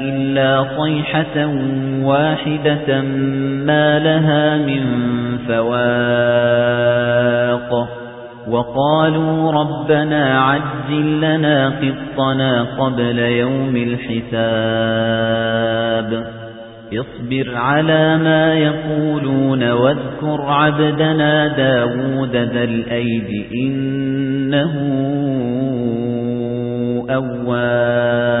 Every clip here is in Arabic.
إلا صيحة واحدة ما لها من فواق وقالوا ربنا عجل لنا قطنا قبل يوم الحساب اصبر على ما يقولون واذكر عبدنا داود ذا الأيد إنه أواب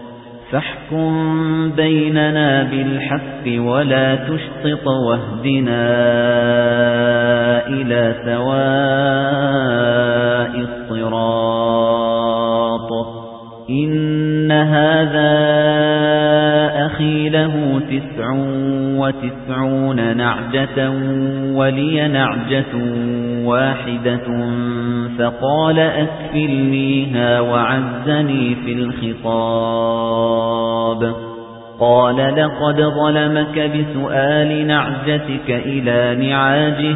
فاحكم بيننا بالحق ولا تشطط واهدنا إلى سواء الصراط. هذا أخي له تسع وتسعون نعجة ولي نعجة واحدة فقال أكفلنيها وعزني في الخطاب قال لقد ظلمك بسؤال نعجتك إلى نعاجه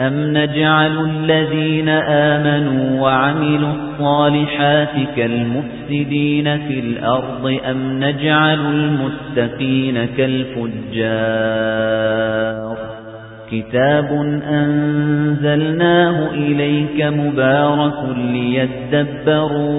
أَمْ نَجْعَلُ الَّذِينَ آمَنُوا وَعَمِلُوا الصَّالِحَاتِ كَالْمُفْسِدِينَ فِي الْأَرْضِ أَمْ نَجْعَلُ الْمُتَّقِينَ كَالْفُجَّارِ كِتَابٌ أَنزَلْنَاهُ إِلَيْكَ مُبَارَكٌ لِيَدَّبَّرُوا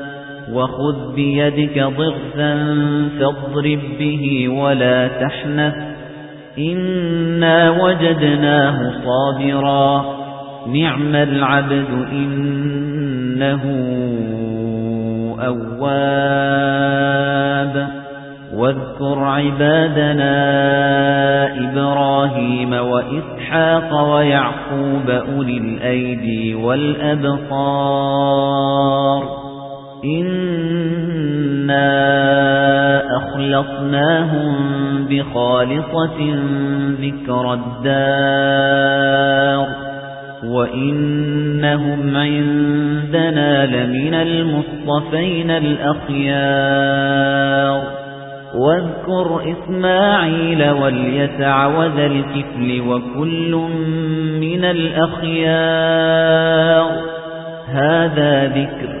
وخذ بيدك ضغثا فاضرب به ولا تحنث. إِنَّا وَجَدْنَاهُ صَابِرًا. نِعْمَ الْعَبْدُ إِنَّهُ أَوَّابٌ. وَاذْكُرْ عِبَادَنَا إِبْرَاهِيمَ وَإِسْحَاقَ وَيَعْقُوبَ أُولِي الْأَيْدِي وَالْأَبْصَارِ. إِنَّا أَخْلَصْنَاهُم بِخَالِصَةٍ ذِكْرَى الدَّارِ وَإِنَّهُمْ عِندَنَا لَمِنَ الْمُصْطَفَيْنَ الْأَخْيَارِ وَاذْكُرْ إِسْمَاعِيلَ وَالْيَسَعَ وَذَا الْكِفْلِ وَكُلٌّ مِنَ الْأَخْيَارِ هَذَا ذِكْرٌ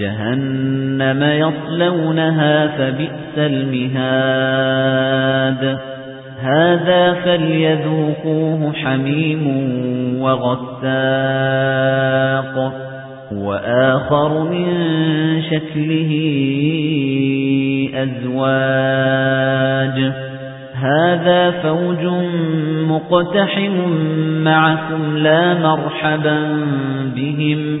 جَهَنَّمَ يَصْلَوْنَهَا فَبِئْسَ الْمِهَادُ. هَذَا فَلْيَذُوقُوهُ حَمِيمٌ وَغَسَّاقٌ. وَآخَرُ مِنْ شَكْلِهِ أَزْوَاجٌ. هَذَا فَوْجٌ مُقْتَحِمٌ مَعَكُمْ لَا مَرْحَبًا بِهِمْ.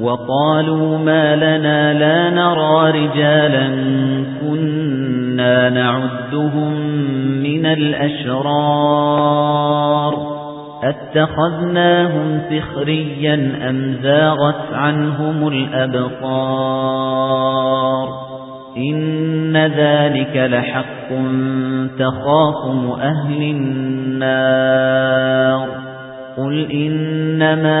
وَقَالُوا مَا لَنَا لَا نَرَى رِجَالًا كُنَّا نَعُدُّهُم مِّنَ الْأَشْرَارِ أَتَّخَذْنَاهُمْ سِخْرِيًّا أَمْ زَاغَتْ عَنْهُمُ الْأَبْصَارُ إِنَّ ذَلِكَ لَحَقٌّ تَخَاصُمُ أَهْلِ النَّارِ قُلْ إِنَّمَا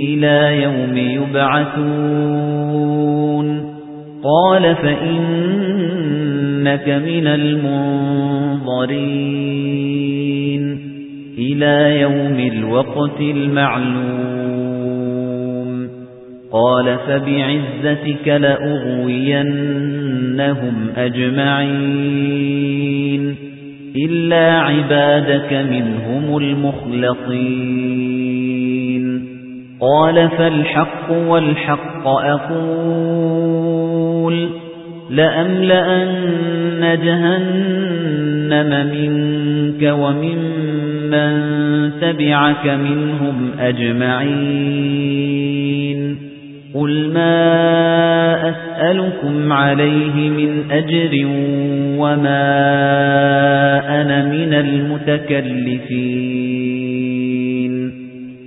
إِلَى يَوْمِ يُبْعَثُونَ. قال فإنك من المنظرين. إلى يوم الوقت المعلوم. قال فبعزتك لأغوينهم أجمعين. إلا عبادك منهم المخلصين. قال فالحق والحق أقول لأملأن جهنم منك ومن من تبعك منهم أجمعين قل ما أسألكم عليه من أجر وما أنا من المتكلفين